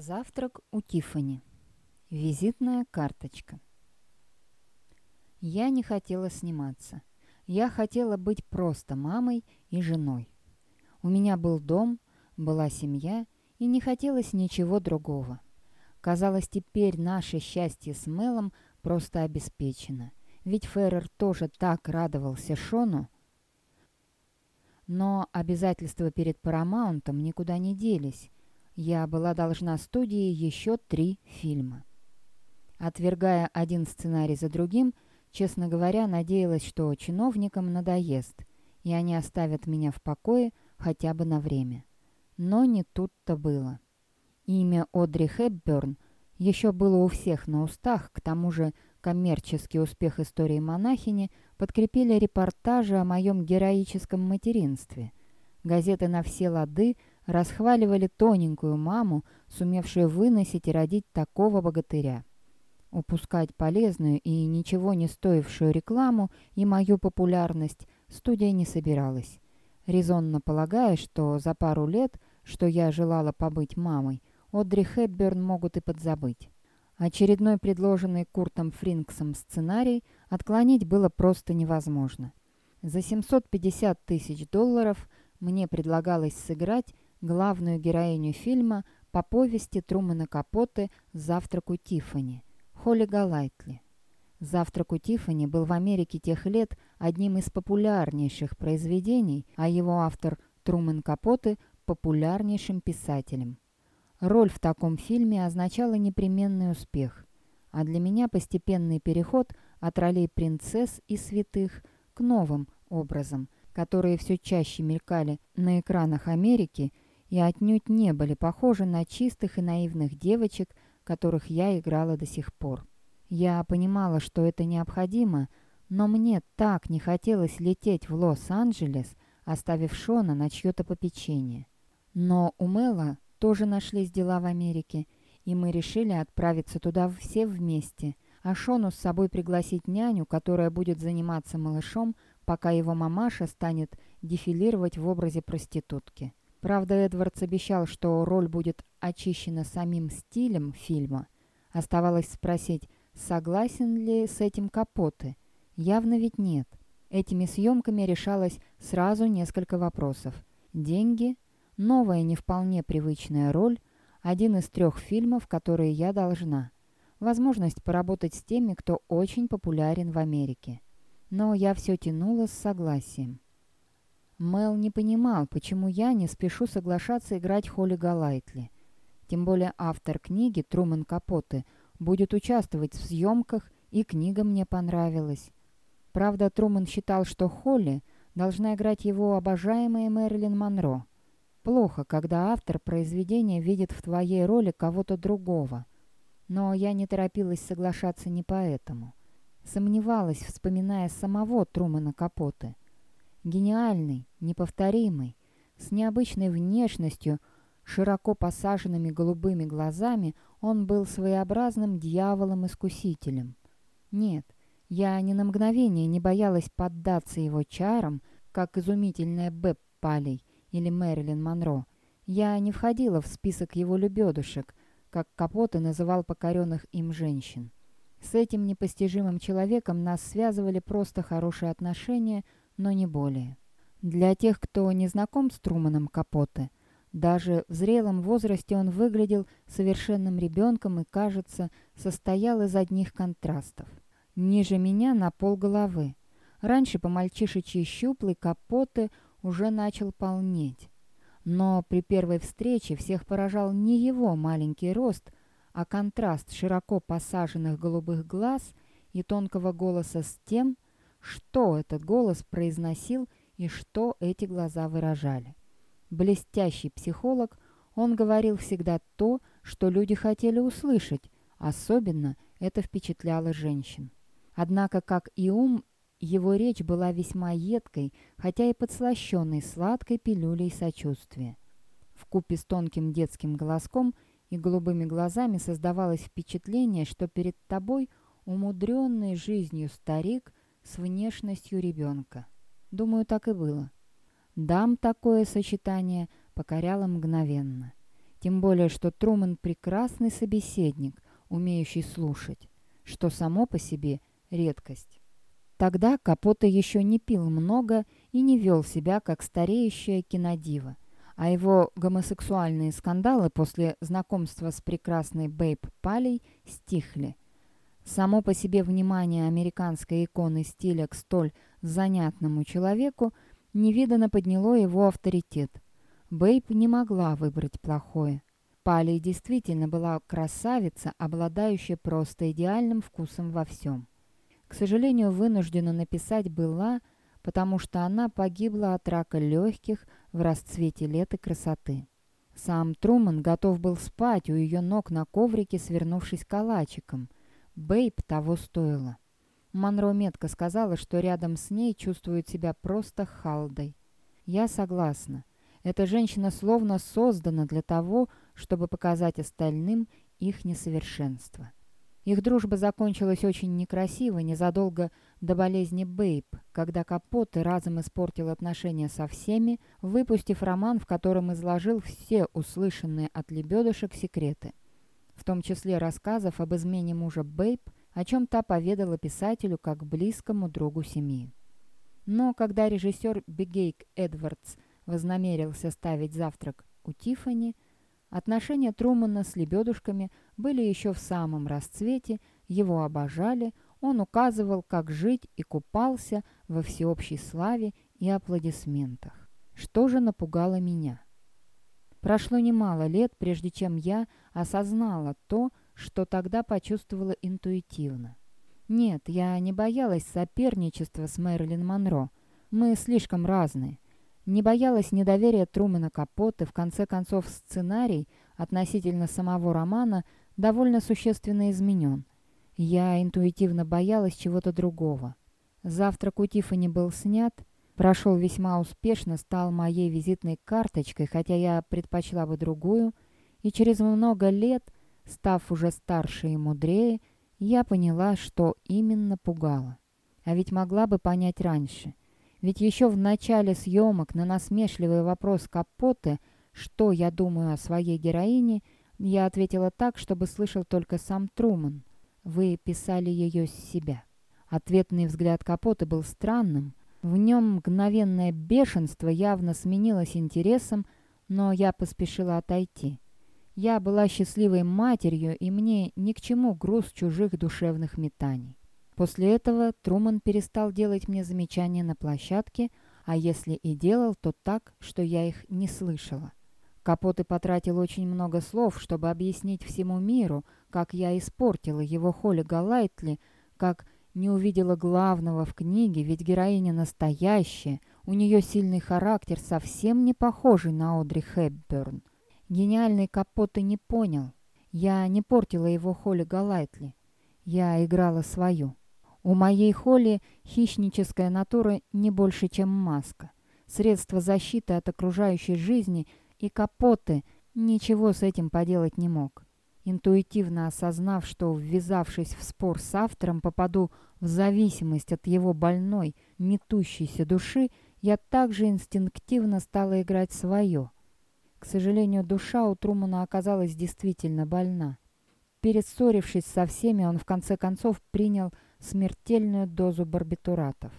Завтрак у Тифани. Визитная карточка. Я не хотела сниматься. Я хотела быть просто мамой и женой. У меня был дом, была семья, и не хотелось ничего другого. Казалось, теперь наше счастье с Мелом просто обеспечено. Ведь Феррер тоже так радовался Шону. Но обязательства перед Парамаунтом никуда не делись, я была должна студии еще три фильма. Отвергая один сценарий за другим, честно говоря, надеялась, что чиновникам надоест, и они оставят меня в покое хотя бы на время. Но не тут-то было. Имя Одри Хепберн еще было у всех на устах, к тому же коммерческий успех истории монахини подкрепили репортажи о моем героическом материнстве. Газеты на все лады – расхваливали тоненькую маму, сумевшую выносить и родить такого богатыря. Упускать полезную и ничего не стоившую рекламу и мою популярность студия не собиралась, резонно полагая, что за пару лет, что я желала побыть мамой, Одри Хепберн могут и подзабыть. Очередной предложенный Куртом Фринксом сценарий отклонить было просто невозможно. За 750 тысяч долларов мне предлагалось сыграть главную героиню фильма по повести Трумана Капоте «Завтрак у Тиффани» Холли Галайтли. «Завтрак у Тиффани» был в Америке тех лет одним из популярнейших произведений, а его автор Труман Капоте – популярнейшим писателем. Роль в таком фильме означала непременный успех, а для меня постепенный переход от ролей принцесс и святых к новым образам, которые все чаще мелькали на экранах Америки – и отнюдь не были похожи на чистых и наивных девочек, которых я играла до сих пор. Я понимала, что это необходимо, но мне так не хотелось лететь в Лос-Анджелес, оставив Шона на чье-то попечение. Но у Мэла тоже нашлись дела в Америке, и мы решили отправиться туда все вместе, а Шону с собой пригласить няню, которая будет заниматься малышом, пока его мамаша станет дефилировать в образе проститутки. Правда, Эдвардс обещал, что роль будет очищена самим стилем фильма. Оставалось спросить, согласен ли с этим Капоты. Явно ведь нет. Этими съемками решалось сразу несколько вопросов. Деньги, новая не вполне привычная роль, один из трех фильмов, которые я должна. Возможность поработать с теми, кто очень популярен в Америке. Но я все тянула с согласием. Мел не понимал, почему я не спешу соглашаться играть Холли Галайтли. Тем более автор книги Труман Капоте будет участвовать в съемках, и книга мне понравилась. Правда, Труман считал, что Холли должна играть его обожаемая Мэрилин Монро. Плохо, когда автор произведения видит в твоей роли кого-то другого. Но я не торопилась соглашаться не поэтому. Сомневалась, вспоминая самого Трумана Капоте. Гениальный, неповторимый, с необычной внешностью, широко посаженными голубыми глазами, он был своеобразным дьяволом-искусителем. Нет, я ни на мгновение не боялась поддаться его чарам, как изумительная Бэб Палей или Мэрилин Монро. Я не входила в список его любедушек, как Капоте называл покоренных им женщин. С этим непостижимым человеком нас связывали просто хорошие отношения – но не более. Для тех, кто не знаком с Труманом Капоте, даже в зрелом возрасте он выглядел совершенным ребенком и, кажется, состоял из одних контрастов. Ниже меня на пол головы. Раньше по мальчишечьи щуплый Капоте уже начал полнеть. Но при первой встрече всех поражал не его маленький рост, а контраст широко посаженных голубых глаз и тонкого голоса с тем, что этот голос произносил и что эти глаза выражали. Блестящий психолог, он говорил всегда то, что люди хотели услышать, особенно это впечатляло женщин. Однако, как и ум, его речь была весьма едкой, хотя и подслащенной сладкой пилюлей сочувствия. В купе с тонким детским голоском и голубыми глазами создавалось впечатление, что перед тобой умудренный жизнью старик – с внешностью ребенка. Думаю, так и было. Дам такое сочетание покоряло мгновенно. Тем более, что Трумэн прекрасный собеседник, умеющий слушать, что само по себе редкость. Тогда Капота еще не пил много и не вел себя как стареющая кинодива, а его гомосексуальные скандалы после знакомства с прекрасной Бэйб Палей стихли. Само по себе внимание американской иконы стиля к столь занятному человеку невиданно подняло его авторитет. Бэйб не могла выбрать плохое. Пали действительно была красавица, обладающая просто идеальным вкусом во всем. К сожалению, вынуждена написать «была», потому что она погибла от рака легких в расцвете лет и красоты. Сам Труман готов был спать у ее ног на коврике, свернувшись калачиком. Бэйб того стоила. Монро метко сказала, что рядом с ней чувствует себя просто халдой. Я согласна. Эта женщина словно создана для того, чтобы показать остальным их несовершенство. Их дружба закончилась очень некрасиво незадолго до болезни Бэйб, когда Капоте разом испортил отношения со всеми, выпустив роман, в котором изложил все услышанные от лебедушек секреты, в том числе рассказов об измене мужа Бэйб о чем та поведала писателю как близкому другу семьи. Но когда режиссер Бигейк Эдвардс вознамерился ставить завтрак у Тиффани, отношения Трумана с лебедушками были еще в самом расцвете, его обожали, он указывал, как жить и купался во всеобщей славе и аплодисментах. Что же напугало меня? Прошло немало лет, прежде чем я осознала то, что тогда почувствовала интуитивно. Нет, я не боялась соперничества с Мэрилин Монро. Мы слишком разные. Не боялась недоверия Трумана Капоты, в конце концов сценарий относительно самого романа довольно существенно изменен. Я интуитивно боялась чего-то другого. Завтрак у Тиффани был снят, прошел весьма успешно, стал моей визитной карточкой, хотя я предпочла бы другую, и через много лет – Став уже старше и мудрее, я поняла, что именно пугало. А ведь могла бы понять раньше. Ведь еще в начале съемок на насмешливый вопрос Капоты, что я думаю о своей героине, я ответила так, чтобы слышал только сам Труман. Вы писали ее с себя. Ответный взгляд Капоты был странным. В нем мгновенное бешенство явно сменилось интересом, но я поспешила отойти. Я была счастливой матерью, и мне ни к чему груз чужих душевных метаний. После этого Труман перестал делать мне замечания на площадке, а если и делал, то так, что я их не слышала. Капоты потратил очень много слов, чтобы объяснить всему миру, как я испортила его Холли Галайтли, как не увидела главного в книге, ведь героиня настоящая, у нее сильный характер, совсем не похожий на Одри Хепберн. Гениальный Капоты не понял. Я не портила его Холли Галайтли. Я играла свою. У моей Холли хищническая натура не больше, чем маска. Средство защиты от окружающей жизни и Капоты ничего с этим поделать не мог. Интуитивно осознав, что, ввязавшись в спор с автором, попаду в зависимость от его больной, метущейся души, я также инстинктивно стала играть свое — к сожалению, душа у Трумана оказалась действительно больна. Перессорившись со всеми, он в конце концов принял смертельную дозу барбитуратов.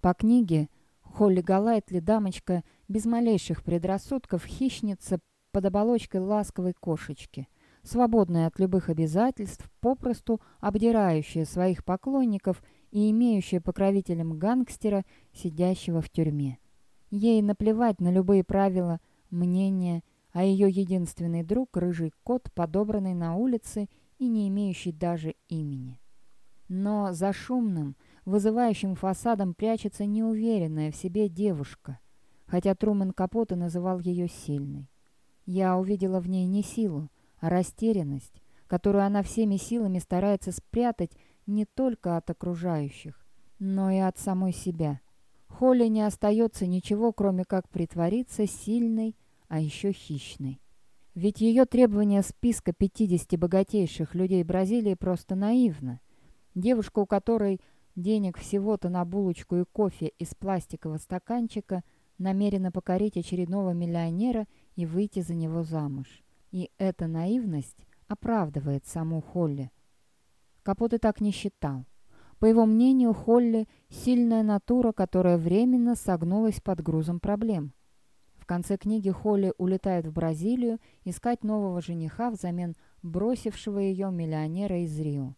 По книге Холли Галайтли дамочка без малейших предрассудков хищница под оболочкой ласковой кошечки, свободная от любых обязательств, попросту обдирающая своих поклонников и имеющая покровителем гангстера, сидящего в тюрьме. Ей наплевать на любые правила – мнение, а ее единственный друг — рыжий кот, подобранный на улице и не имеющий даже имени. Но за шумным, вызывающим фасадом прячется неуверенная в себе девушка, хотя Трумэн Капота называл ее сильной. Я увидела в ней не силу, а растерянность, которую она всеми силами старается спрятать не только от окружающих, но и от самой себя. Холли не остается ничего, кроме как притвориться сильной, а еще хищной. Ведь ее требование списка 50 богатейших людей Бразилии просто наивно. Девушка, у которой денег всего-то на булочку и кофе из пластикового стаканчика, намерена покорить очередного миллионера и выйти за него замуж. И эта наивность оправдывает саму Холли. Капот и так не считал. По его мнению, Холли – сильная натура, которая временно согнулась под грузом проблем. В конце книги Холли улетает в Бразилию искать нового жениха взамен бросившего ее миллионера из Рио.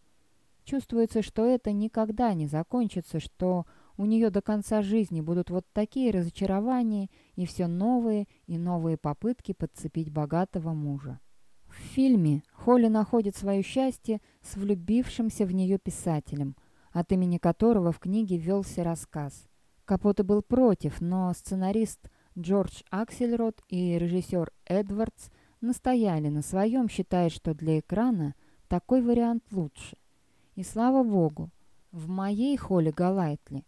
Чувствуется, что это никогда не закончится, что у нее до конца жизни будут вот такие разочарования и все новые и новые попытки подцепить богатого мужа. В фильме Холли находит свое счастье с влюбившимся в нее писателем, от имени которого в книге велся рассказ. Капоте был против, но сценарист Джордж Аксельрод и режиссер Эдвардс настояли на своем, считая, что для экрана такой вариант лучше. И слава богу, в моей Холли Галайтли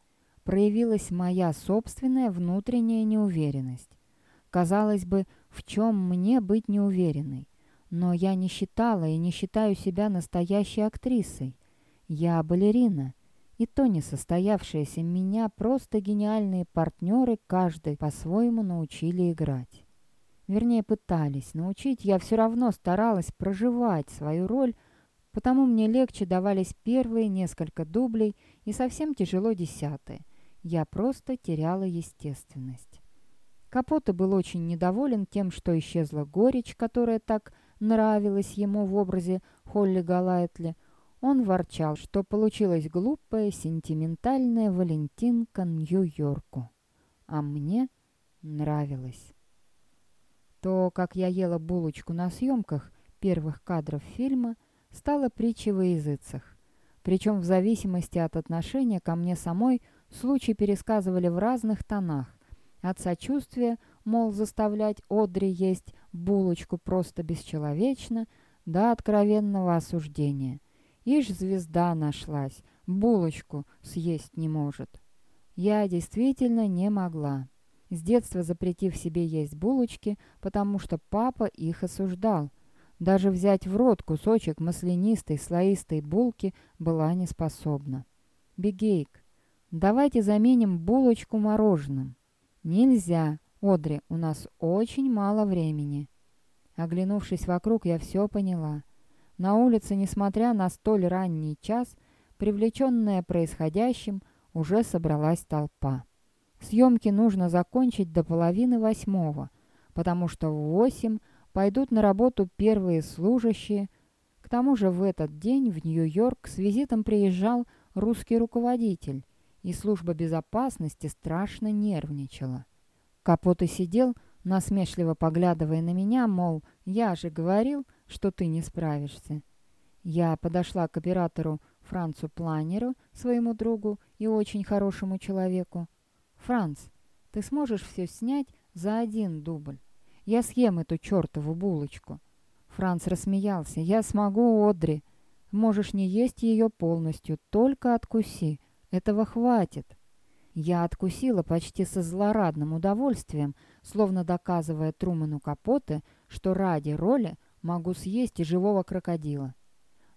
проявилась моя собственная внутренняя неуверенность. Казалось бы, в чем мне быть неуверенной? Но я не считала и не считаю себя настоящей актрисой. Я балерина, и то не состоявшиеся меня просто гениальные партнеры каждый по-своему научили играть. Вернее, пытались научить, я все равно старалась проживать свою роль, потому мне легче давались первые несколько дублей и совсем тяжело десятые. Я просто теряла естественность. Капота был очень недоволен тем, что исчезла горечь, которая так нравилась ему в образе Холли Галайтли. Он ворчал, что получилась глупая, сентиментальная Валентинка Нью-Йорку. А мне нравилось. То, как я ела булочку на съемках первых кадров фильма, стало притчей во языцах. Причем в зависимости от отношения ко мне самой случаи пересказывали в разных тонах. От сочувствия, мол, заставлять Одри есть булочку просто бесчеловечно, до откровенного осуждения. Ишь, звезда нашлась, булочку съесть не может. Я действительно не могла с детства запретив себе есть булочки, потому что папа их осуждал. Даже взять в рот кусочек маслянистой слоистой булки была не способна. «Бигейк, давайте заменим булочку мороженым». «Нельзя, Одри, у нас очень мало времени». Оглянувшись вокруг, я все поняла. На улице, несмотря на столь ранний час, привлеченная происходящим, уже собралась толпа. Съемки нужно закончить до половины восьмого, потому что в восемь пойдут на работу первые служащие. К тому же в этот день в Нью-Йорк с визитом приезжал русский руководитель, и служба безопасности страшно нервничала. Капот и сидел, насмешливо поглядывая на меня, мол, я же говорил, что ты не справишься. Я подошла к оператору Францу Планеру, своему другу и очень хорошему человеку, «Франц, ты сможешь все снять за один дубль? Я съем эту чертову булочку». Франц рассмеялся. «Я смогу, Одри. Можешь не есть ее полностью, только откуси. Этого хватит». Я откусила почти со злорадным удовольствием, словно доказывая Труману Капоте, что ради роли могу съесть и живого крокодила.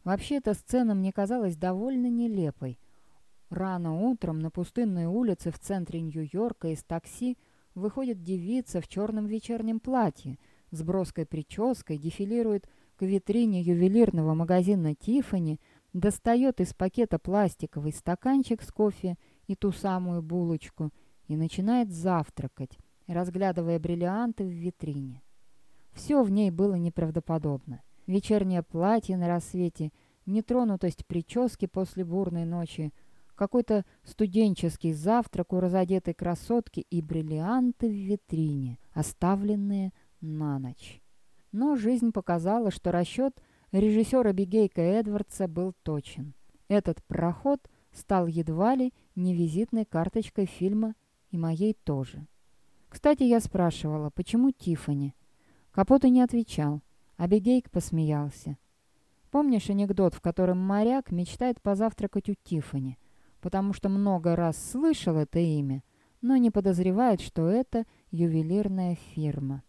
Вообще, эта сцена мне казалась довольно нелепой — Рано утром на пустынной улице в центре Нью-Йорка из такси выходит девица в черном вечернем платье с броской прической, дефилирует к витрине ювелирного магазина «Тиффани», достает из пакета пластиковый стаканчик с кофе и ту самую булочку и начинает завтракать, разглядывая бриллианты в витрине. Все в ней было неправдоподобно. Вечернее платье на рассвете, нетронутость прически после бурной ночи — какой-то студенческий завтрак у разодетой красотки и бриллианты в витрине, оставленные на ночь. Но жизнь показала, что расчет режиссера Бигейка Эдвардса был точен. Этот проход стал едва ли не визитной карточкой фильма и моей тоже. Кстати, я спрашивала, почему Тифани? Капота не отвечал, а Бигейк посмеялся. Помнишь анекдот, в котором моряк мечтает позавтракать у Тифани? потому что много раз слышал это имя, но не подозревает, что это ювелирная фирма.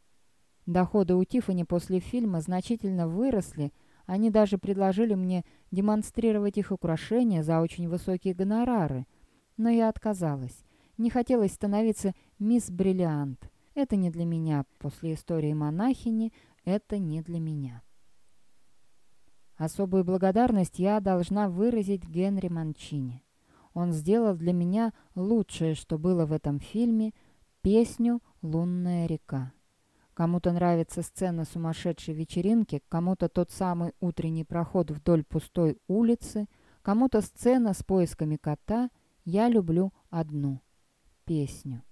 Доходы у Тиффани после фильма значительно выросли, они даже предложили мне демонстрировать их украшения за очень высокие гонорары. Но я отказалась. Не хотелось становиться мисс Бриллиант. Это не для меня. После истории монахини это не для меня. Особую благодарность я должна выразить Генри Манчини. Он сделал для меня лучшее, что было в этом фильме, песню «Лунная река». Кому-то нравится сцена сумасшедшей вечеринки, кому-то тот самый утренний проход вдоль пустой улицы, кому-то сцена с поисками кота. Я люблю одну — песню.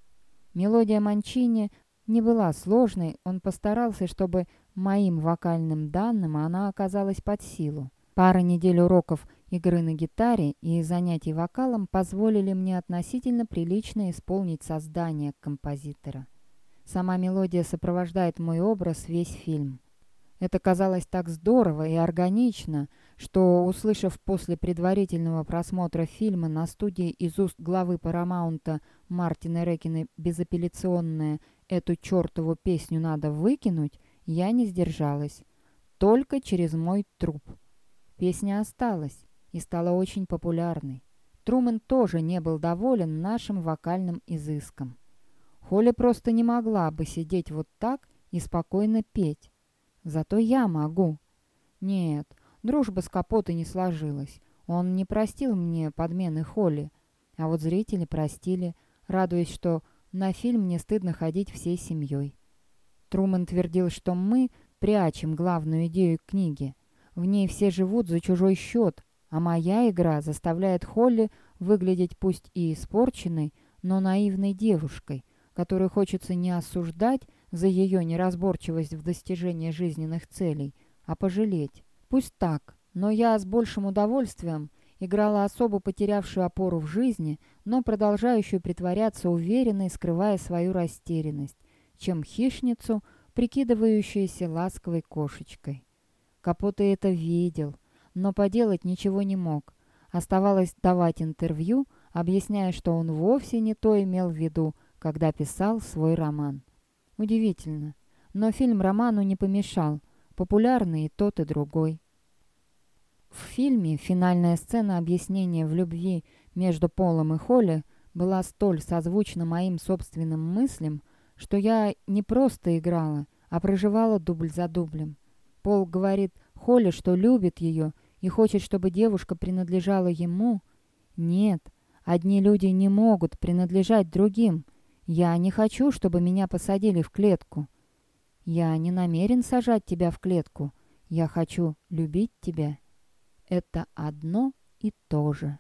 Мелодия Манчини не была сложной, он постарался, чтобы моим вокальным данным она оказалась под силу. Пара недель уроков игры на гитаре и занятий вокалом позволили мне относительно прилично исполнить создание композитора. Сама мелодия сопровождает мой образ весь фильм. Это казалось так здорово и органично, что, услышав после предварительного просмотра фильма на студии из уст главы Парамаунта Мартина Рекина безапелляционное «Эту чертову песню надо выкинуть», я не сдержалась. Только через мой труп. Песня осталась и стала очень популярной. Трумэн тоже не был доволен нашим вокальным изыском. Холя просто не могла бы сидеть вот так и спокойно петь. Зато я могу. Нет, дружба с Капотой не сложилась. Он не простил мне подмены Холли. А вот зрители простили, радуясь, что на фильм не стыдно ходить всей семьей. Трумэн твердил, что мы прячем главную идею книги. В ней все живут за чужой счет, а моя игра заставляет Холли выглядеть пусть и испорченной, но наивной девушкой, которую хочется не осуждать за ее неразборчивость в достижении жизненных целей, а пожалеть. Пусть так, но я с большим удовольствием играла особо потерявшую опору в жизни, но продолжающую притворяться уверенной, скрывая свою растерянность, чем хищницу, прикидывающуюся ласковой кошечкой. Капота это видел, но поделать ничего не мог. Оставалось давать интервью, объясняя, что он вовсе не то имел в виду, когда писал свой роман. Удивительно, но фильм роману не помешал, популярный и тот, и другой. В фильме финальная сцена объяснения в любви между Полом и Холли была столь созвучна моим собственным мыслям, что я не просто играла, а проживала дубль за дублем. Пол говорит Холли, что любит ее и хочет, чтобы девушка принадлежала ему. Нет, одни люди не могут принадлежать другим — я не хочу, чтобы меня посадили в клетку. Я не намерен сажать тебя в клетку. Я хочу любить тебя. Это одно и то же.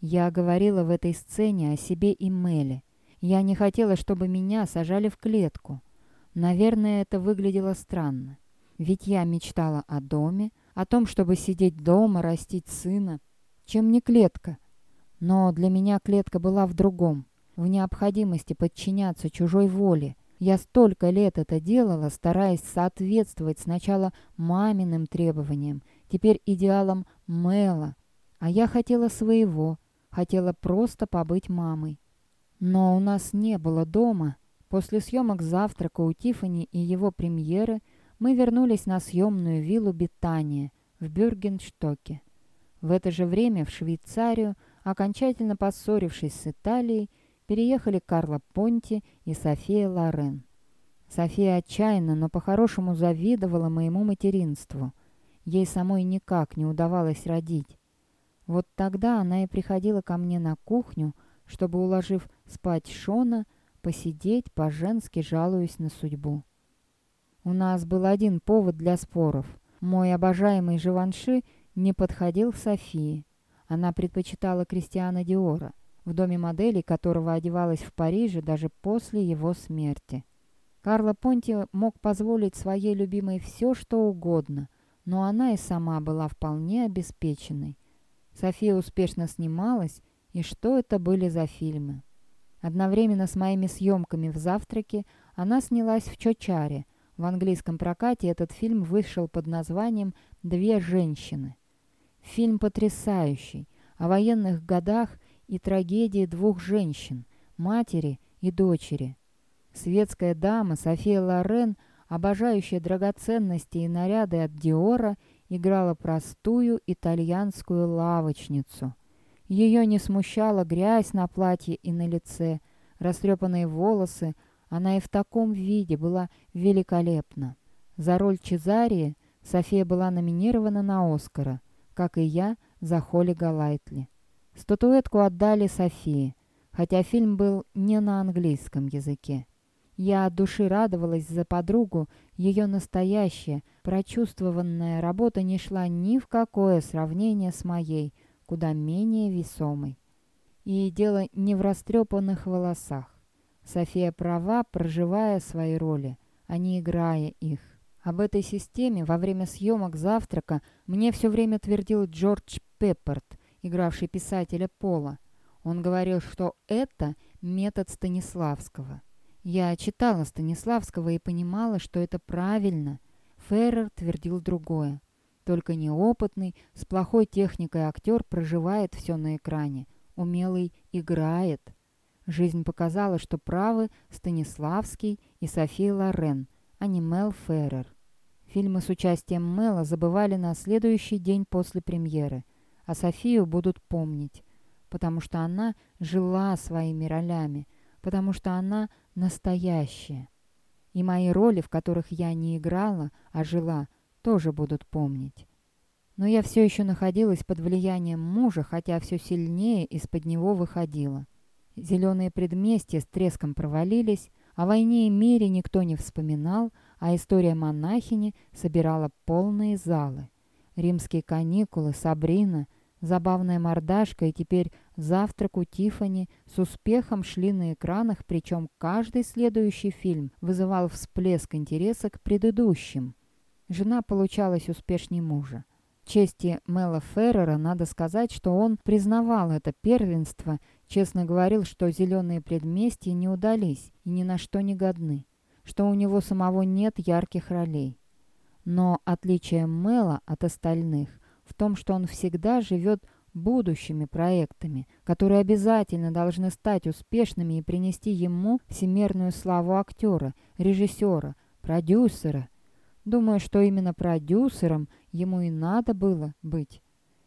Я говорила в этой сцене о себе и Меле. Я не хотела, чтобы меня сажали в клетку. Наверное, это выглядело странно. Ведь я мечтала о доме, о том, чтобы сидеть дома, растить сына. Чем не клетка? Но для меня клетка была в другом в необходимости подчиняться чужой воле. Я столько лет это делала, стараясь соответствовать сначала маминым требованиям, теперь идеалам Мэла. А я хотела своего, хотела просто побыть мамой. Но у нас не было дома. После съемок завтрака у Тифани и его премьеры мы вернулись на съемную виллу Бетания в Бюргенштоке. В это же время в Швейцарию, окончательно поссорившись с Италией, переехали Карла Понти и София Лорен. София отчаянно, но по-хорошему завидовала моему материнству. Ей самой никак не удавалось родить. Вот тогда она и приходила ко мне на кухню, чтобы, уложив спать Шона, посидеть, по-женски жалуясь на судьбу. У нас был один повод для споров. Мой обожаемый Живанши не подходил Софии. Она предпочитала Кристиана Диора в доме моделей которого одевалась в Париже даже после его смерти. Карла Понти мог позволить своей любимой все, что угодно, но она и сама была вполне обеспеченной. София успешно снималась, и что это были за фильмы? Одновременно с моими съемками в «Завтраке» она снялась в «Чочаре». В английском прокате этот фильм вышел под названием «Две женщины». Фильм потрясающий, о военных годах и трагедии двух женщин, матери и дочери. Светская дама София Лорен, обожающая драгоценности и наряды от Диора, играла простую итальянскую лавочницу. Ее не смущала грязь на платье и на лице, растрепанные волосы, Она и в таком виде была великолепна. За роль Чезарии София была номинирована на Оскара, как и я за Холли Галайтли. Статуэтку отдали Софии, хотя фильм был не на английском языке. Я от души радовалась за подругу, ее настоящая, прочувствованная работа не шла ни в какое сравнение с моей, куда менее весомой. И дело не в растрепанных волосах. София права, проживая свои роли, а не играя их. Об этой системе во время съемок «Завтрака» мне все время твердил Джордж Пеппорт, игравший писателя Пола. Он говорил, что это метод Станиславского. Я читала Станиславского и понимала, что это правильно. Феррер твердил другое. Только неопытный, с плохой техникой актер проживает все на экране. Умелый играет. Жизнь показала, что правы Станиславский и София Лорен, а не Мел Феррер. Фильмы с участием Мела забывали на следующий день после премьеры, а Софию будут помнить, потому что она жила своими ролями, потому что она настоящая. И мои роли, в которых я не играла, а жила, тоже будут помнить. Но я все еще находилась под влиянием мужа, хотя все сильнее из-под него выходила. Зеленые предместья с треском провалились, о войне и мире никто не вспоминал, а история монахини собирала полные залы. Римские каникулы, Сабрина — Забавная мордашка и теперь завтрак у Тифани с успехом шли на экранах, причем каждый следующий фильм вызывал всплеск интереса к предыдущим. Жена получалась успешней мужа. чести Мэла Феррера надо сказать, что он признавал это первенство, честно говорил, что зеленые предместья не удались и ни на что не годны, что у него самого нет ярких ролей. Но отличие Мэла от остальных в том, что он всегда живет будущими проектами, которые обязательно должны стать успешными и принести ему всемирную славу актера, режиссера, продюсера. Думаю, что именно продюсером ему и надо было быть.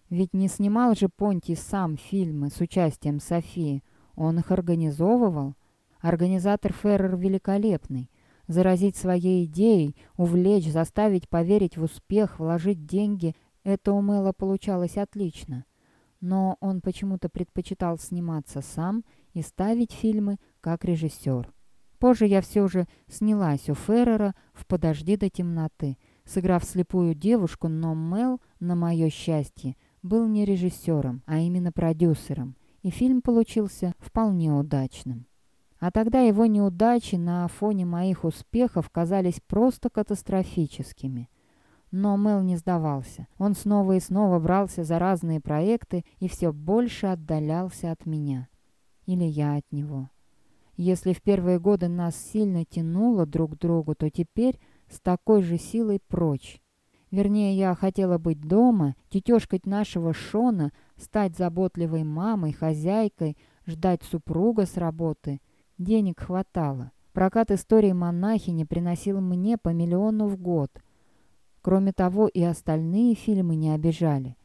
Ведь не снимал же Понти сам фильмы с участием Софии, он их организовывал. Организатор Феррер великолепный. Заразить своей идеей, увлечь, заставить поверить в успех, вложить деньги это у Мэла получалось отлично, но он почему-то предпочитал сниматься сам и ставить фильмы как режиссер. Позже я все же снялась у Феррера в «Подожди до темноты», сыграв слепую девушку, но Мел, на мое счастье, был не режиссером, а именно продюсером, и фильм получился вполне удачным. А тогда его неудачи на фоне моих успехов казались просто катастрофическими. Но Мел не сдавался. Он снова и снова брался за разные проекты и все больше отдалялся от меня. Или я от него. Если в первые годы нас сильно тянуло друг к другу, то теперь с такой же силой прочь. Вернее, я хотела быть дома, тетешкать нашего Шона, стать заботливой мамой, хозяйкой, ждать супруга с работы. Денег хватало. Прокат истории монахини приносил мне по миллиону в год – Кроме того, и остальные фильмы не обижали.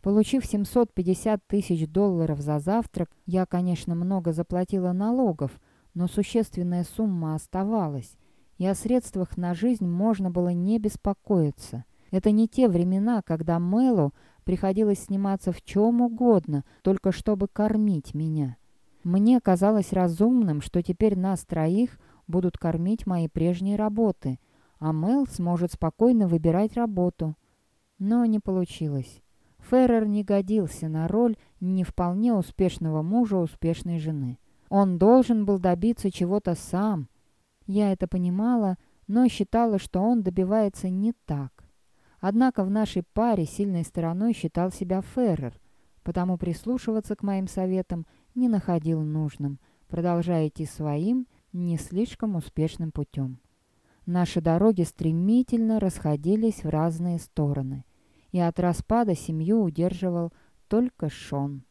Получив 750 тысяч долларов за завтрак, я, конечно, много заплатила налогов, но существенная сумма оставалась, и о средствах на жизнь можно было не беспокоиться. Это не те времена, когда Мэлу приходилось сниматься в чем угодно, только чтобы кормить меня. Мне казалось разумным, что теперь нас троих будут кормить мои прежние работы – а Мел сможет спокойно выбирать работу. Но не получилось. Феррер не годился на роль не вполне успешного мужа успешной жены. Он должен был добиться чего-то сам. Я это понимала, но считала, что он добивается не так. Однако в нашей паре сильной стороной считал себя Феррер, потому прислушиваться к моим советам не находил нужным, продолжая идти своим, не слишком успешным путем. Наши дороги стремительно расходились в разные стороны, и от распада семью удерживал только Шон.